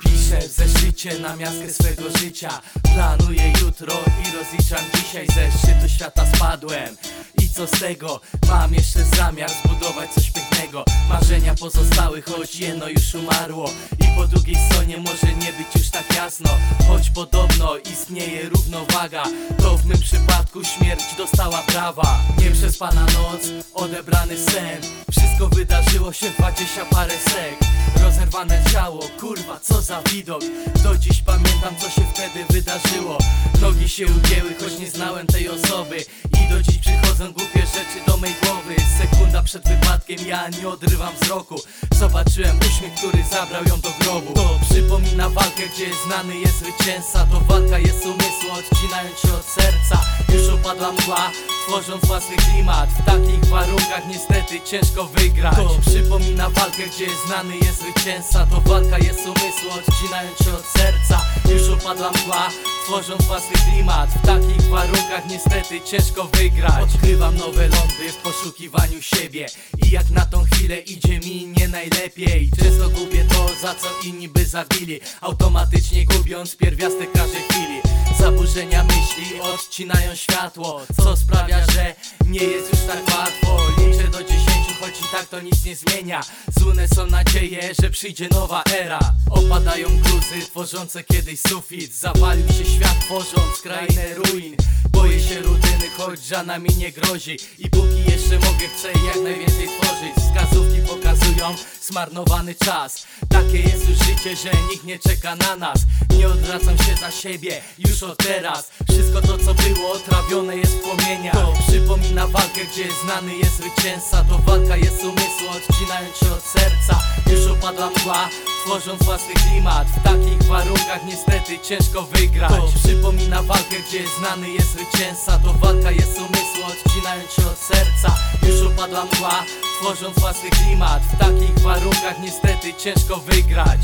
Piszę w zeszycie na miastkę swego życia. Planuję jutro i rozliczam dzisiaj Ze szczytu świata spadłem. I co z tego? Mam jeszcze zamiar zbudować coś pięknego. Marzenia pozostały, choć jedno już umarło. I po drugiej stronie może nie być już tak jasno. Choć podobno istnieje równowaga To w mym przypadku śmierć dostała prawa. Nieprzespana noc, odebrany sen. Wszystko wydarzyło się dwadzieścia parę sek. Rozerwane ciało, kurwa co za widok. Do dziś pamiętam co się wtedy wydarzyło. Nogi się ugięły, choć nie znałem tej osoby. I do ja nie odrywam wzroku. Zobaczyłem uśmiech, który zabrał ją do grobu. To przypomina walkę, gdzie znany jest zwycięzca. To walka jest umysłu, odcinając się od serca. Już opadła mgła, tworząc własny klimat. W takich warunkach niestety ciężko wygrać. To przypomina walkę, gdzie znany jest zwycięzca. To walka jest umysłu, odcinając się od serca. Już opadła mgła, tworząc własny klimat. W takich warunkach niestety ciężko wygrać. Odkrywam nowe lądy w poszukiwaniu siebie. I jak na tą chwilę idzie mi nie najlepiej. Często gubię to, za co inni by zabili. Automatycznie gubiąc pierwiastek każdej chwili. Zaburzenia myśli odcinają światło Co sprawia, że nie jest już tak łatwo. Liczę do dziesięciu, choć i tak to nic nie zmienia. Złune są nadzieje, że przyjdzie nowa era. Opadają tworzące kiedyś sufit. Zawalił się świat tworząc krainę ruin Boję się rutyny, choć żadna mi nie grozi. I póki jeszcze mogę, chcę jak najwięcej tworzyć. Wskazówki pokazują zmarnowany czas. Takie jest już życie, że nikt nie czeka na nas. Nie odwracam się za siebie, już od teraz. Wszystko to co było, trawione jest w To przypomina walkę, gdzie znany jest zwycięzca. To walka jest umysłu, odcinając się od serca. Już opadła mgła, tworząc własny klimat. W takich warunkach niestety ciężko wygrać. To przypomina walkę, gdzie znany jest zwycięzca. To walka jest umysłu, odcinając się od serca. Już opadła mgła, tworząc własny klimat. W takich warunkach niestety ciężko wygrać